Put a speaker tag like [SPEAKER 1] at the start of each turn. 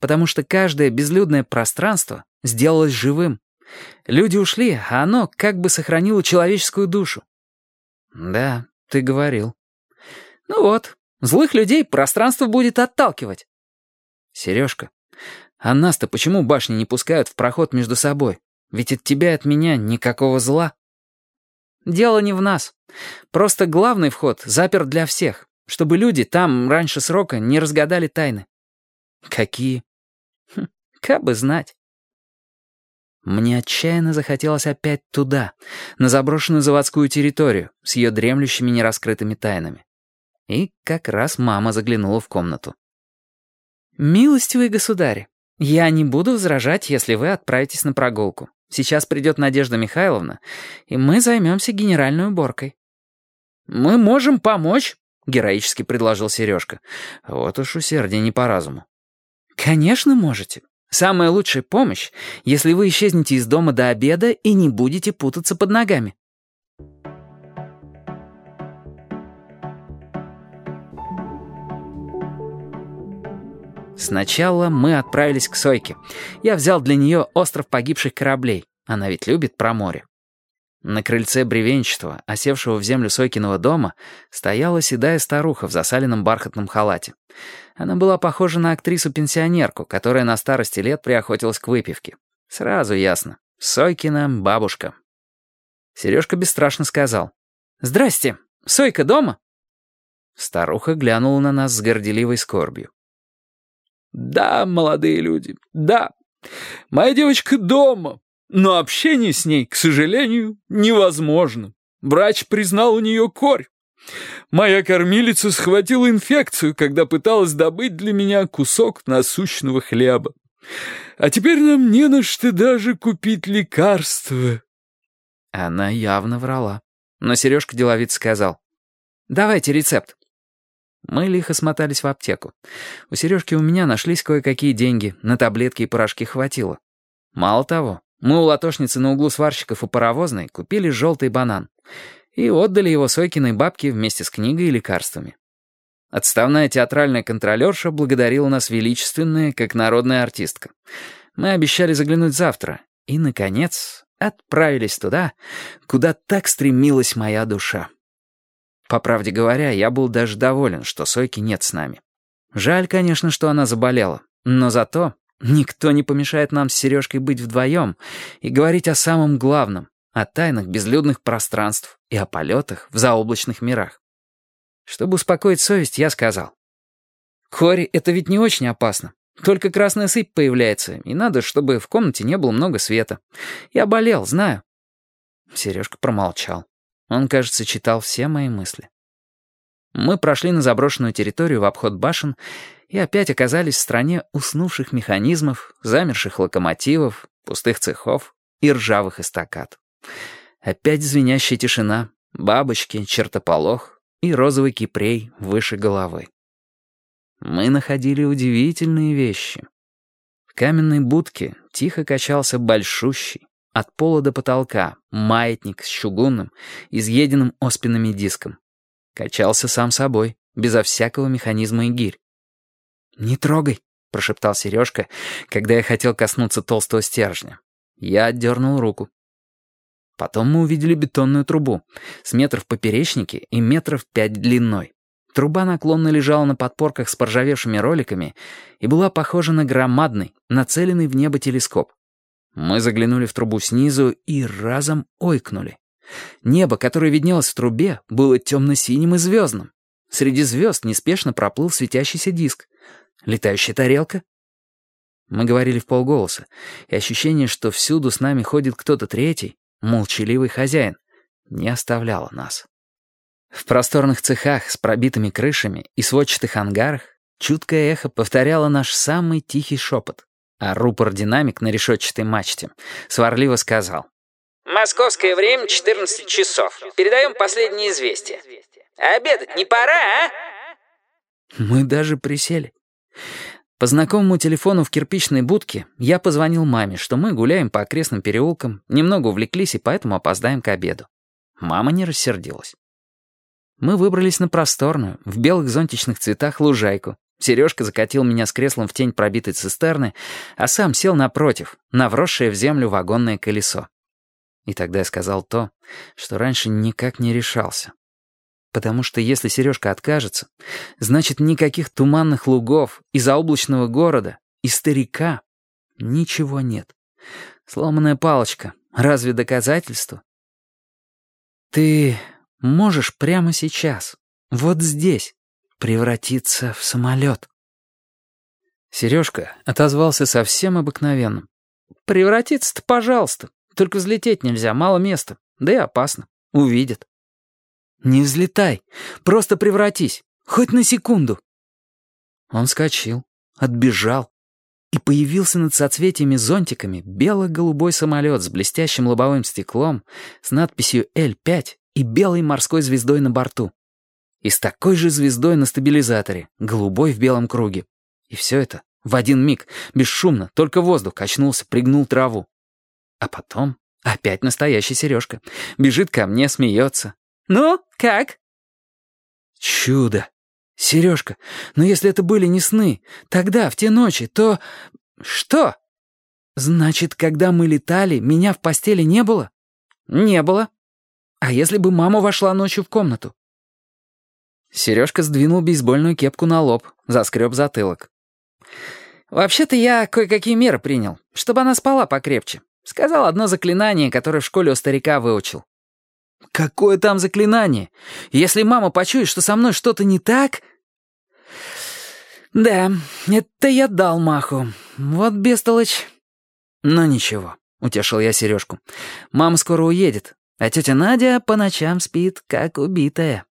[SPEAKER 1] потому что каждое безлюдное пространство сделалось живым. Люди ушли, а оно как бы сохранило человеческую душу. Да, ты говорил. Ну вот, злых людей пространство будет отталкивать. Сережка, а нас-то почему башни не пускают в проход между собой? Ведь от тебя и от меня никакого зла. Дело не в нас. Просто главный вход заперт для всех, чтобы люди там раньше срока не разгадали тайны. Какие? Как бы знать. Мне отчаянно захотелось опять туда, на заброшенную заводскую территорию с ее дремлющими нераскрытыми тайнами. И как раз мама заглянула в комнату. «Милостивый государь, я не буду возражать, если вы отправитесь на прогулку. Сейчас придет Надежда Михайловна, и мы займемся генеральной уборкой». «Мы можем помочь», — героически предложил Сережка. Вот уж усердие не по разуму. «Конечно можете. Самая лучшая помощь, если вы исчезнете из дома до обеда и не будете путаться под ногами». Сначала мы отправились к Сойке. Я взял для нее остров погибших кораблей. Она ведь любит про море. На крыльце бревенчатого, осевшего в землю Сойкиного дома, стояла седая старуха в засаленном бархатном халате. Она была похожа на актрису-пенсионерку, которая на старости лет приохотилась к выпивке. Сразу ясно. Сойкина бабушка. Сережка бесстрашно сказал. «Здрасте, Сойка дома?» Старуха глянула на нас с горделивой скорбью. «Да, молодые люди, да. Моя девочка дома, но общение с ней, к сожалению, невозможно. Врач признал у нее корь. Моя кормилица схватила инфекцию, когда пыталась добыть для меня кусок насущного хлеба. А теперь нам не на что даже купить лекарства». Она явно врала. Но Сережка деловит сказал. «Давайте рецепт». Мы лихо смотались в аптеку. У Сережки у меня нашлись кое-какие деньги, на таблетки и порошки хватило. Мало того, мы у латошницы на углу сварщиков у паровозной купили желтый банан и отдали его Сойкиной бабке вместе с книгой и лекарствами. Отставная театральная контролерша благодарила нас величественная, как народная артистка. Мы обещали заглянуть завтра и, наконец, отправились туда, куда так стремилась моя душа. По правде говоря, я был даже доволен, что Сойки нет с нами. Жаль, конечно, что она заболела, но зато никто не помешает нам с Сережкой быть вдвоем и говорить о самом главном, о тайнах безлюдных пространств и о полетах в заоблачных мирах. Чтобы успокоить совесть, я сказал. «Кори, это ведь не очень опасно. Только красная сыпь появляется, и надо, чтобы в комнате не было много света. Я болел, знаю». Сережка промолчал. Он, кажется, читал все мои мысли. Мы прошли на заброшенную территорию в обход башен и опять оказались в стране уснувших механизмов, замерших локомотивов, пустых цехов и ржавых эстакад. Опять звенящая тишина, бабочки, чертополох и розовый кипрей выше головы. Мы находили удивительные вещи. В каменной будке тихо качался большущий, от пола до потолка, маятник с чугунным, изъеденным оспинами диском. Качался сам собой, безо всякого механизма и гирь. «Не трогай», — прошептал Сережка, когда я хотел коснуться толстого стержня. Я отдернул руку. Потом мы увидели бетонную трубу, с метров поперечнике и метров пять длиной. Труба наклонно лежала на подпорках с поржавевшими роликами и была похожа на громадный, нацеленный в небо телескоп. Мы заглянули в трубу снизу и разом ойкнули. Небо, которое виднелось в трубе, было темно-синим и звездным. Среди звезд неспешно проплыл светящийся диск. Летающая тарелка? Мы говорили в полголоса, и ощущение, что всюду с нами ходит кто-то третий, молчаливый хозяин, не оставляло нас. В просторных цехах с пробитыми крышами и сводчатых ангарах чуткое эхо повторяло наш самый тихий шепот. А рупор-динамик на решетчатой мачте сварливо сказал.
[SPEAKER 2] «Московское время 14 часов. Передаем последнее известие. Обедать не пора, а?»
[SPEAKER 1] Мы даже присели. По знакомому телефону в кирпичной будке я позвонил маме, что мы гуляем по окрестным переулкам, немного увлеклись и поэтому опоздаем к обеду. Мама не рассердилась. Мы выбрались на просторную, в белых зонтичных цветах лужайку, Сережка закатил меня с креслом в тень пробитой цистерны, а сам сел напротив, на вросшее в землю вагонное колесо. И тогда я сказал то, что раньше никак не решался. Потому что если Сережка откажется, значит никаких туманных лугов и заоблачного города, и старика ничего нет. Сломанная палочка. Разве доказательство? Ты можешь прямо сейчас, вот здесь, превратиться в самолет. Сережка отозвался совсем обыкновенным. «Превратиться-то, пожалуйста. Только взлететь нельзя, мало места. Да и опасно. Увидят». «Не взлетай. Просто превратись. Хоть на секунду». Он скочил, отбежал. И появился над соцветиями зонтиками бело-голубой самолет с блестящим лобовым стеклом, с надписью «Л-5» и белой морской звездой на борту. И с такой же звездой на стабилизаторе, голубой в белом круге. И все это в один миг, бесшумно, только воздух качнулся, пригнул траву. А потом опять настоящий Сережка. Бежит ко мне, смеется. «Ну, как?» «Чудо! Сережка, но если это были не сны, тогда, в те ночи, то...» «Что?» «Значит, когда мы летали, меня в постели не было?» «Не было. А если бы мама вошла ночью в комнату?» Сережка сдвинул бейсбольную кепку на лоб, заскреб затылок. «Вообще-то я кое-какие меры принял, чтобы она спала покрепче. Сказал одно заклинание, которое в школе у старика выучил». «Какое там заклинание? Если мама почует, что со мной что-то не так...» «Да, это я дал маху. Вот бестолочь». «Ну ничего», — утешил я Сережку. «Мама скоро уедет, а тетя Надя по ночам спит, как убитая».